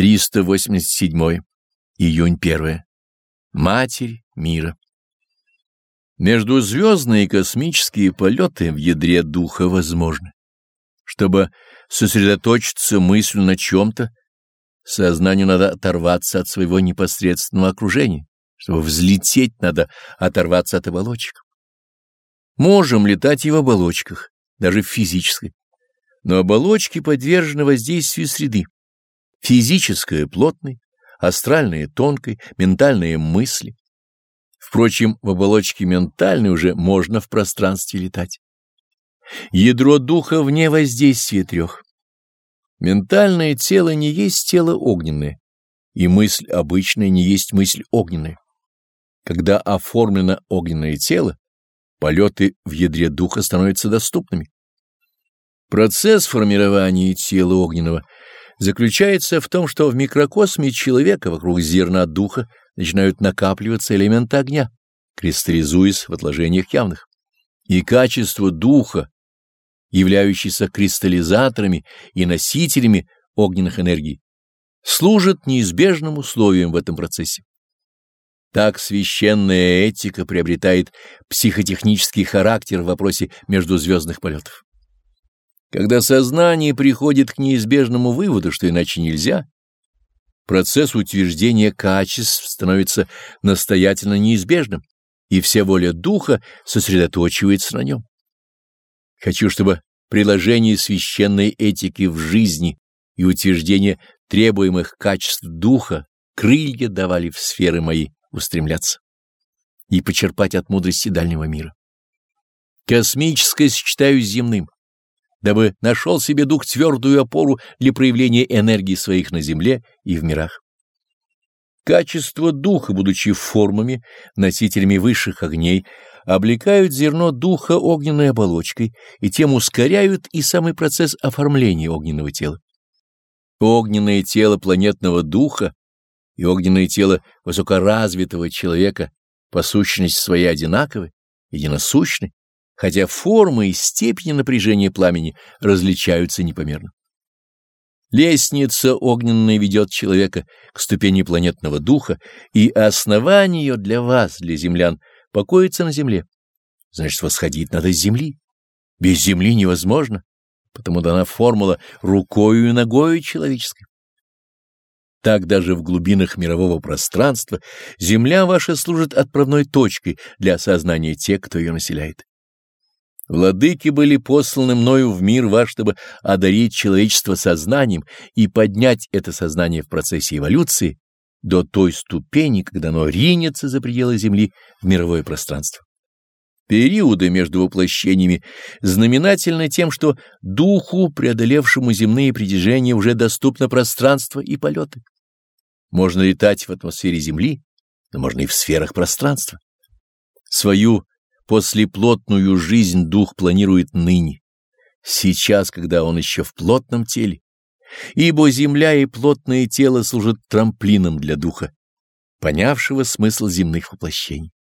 387. Июнь 1. Матерь мира. Междузвездные космические полеты в ядре духа возможны. Чтобы сосредоточиться мыслью на чем-то, сознанию надо оторваться от своего непосредственного окружения. Чтобы взлететь, надо оторваться от оболочек. Можем летать и в оболочках, даже в физической. Но оболочки подвержены воздействию среды. Физическое — плотной, астральное — тонкой, ментальные — мысли. Впрочем, в оболочке ментальной уже можно в пространстве летать. Ядро духа вне воздействия трех. Ментальное тело не есть тело огненное, и мысль обычная не есть мысль огненная. Когда оформлено огненное тело, полеты в ядре духа становятся доступными. Процесс формирования тела огненного заключается в том, что в микрокосме человека вокруг зерна духа начинают накапливаться элементы огня, кристаллизуясь в отложениях явных. И качество духа, являющиеся кристаллизаторами и носителями огненных энергий, служит неизбежным условием в этом процессе. Так священная этика приобретает психотехнический характер в вопросе междузвездных полетов. Когда сознание приходит к неизбежному выводу, что иначе нельзя, процесс утверждения качеств становится настоятельно неизбежным, и вся воля духа сосредоточивается на нем. Хочу, чтобы приложение священной этики в жизни и утверждение требуемых качеств духа крылья давали в сферы мои устремляться и почерпать от мудрости дальнего мира. Космическое сочетаю с земным дабы нашел себе дух твердую опору для проявления энергии своих на земле и в мирах. Качество духа, будучи формами, носителями высших огней, облекают зерно духа огненной оболочкой и тем ускоряют и самый процесс оформления огненного тела. Огненное тело планетного духа и огненное тело высокоразвитого человека по сущности своей одинаковы, единосущны, хотя формы и степени напряжения пламени различаются непомерно. Лестница огненная ведет человека к ступени планетного духа, и основание ее для вас, для землян, покоится на земле. Значит, восходить надо с земли. Без земли невозможно, потому дана формула рукою и ногою человеческой. Так даже в глубинах мирового пространства земля ваша служит отправной точкой для осознания тех, кто ее населяет. Владыки были посланы мною в мир ваш, чтобы одарить человечество сознанием и поднять это сознание в процессе эволюции до той ступени, когда оно ринется за пределы Земли в мировое пространство. Периоды между воплощениями знаменательны тем, что духу, преодолевшему земные притяжения, уже доступно пространство и полеты. Можно летать в атмосфере Земли, но можно и в сферах пространства. Свою Послеплотную жизнь дух планирует ныне, сейчас, когда он еще в плотном теле, ибо земля и плотное тело служат трамплином для духа, понявшего смысл земных воплощений.